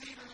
قتلوا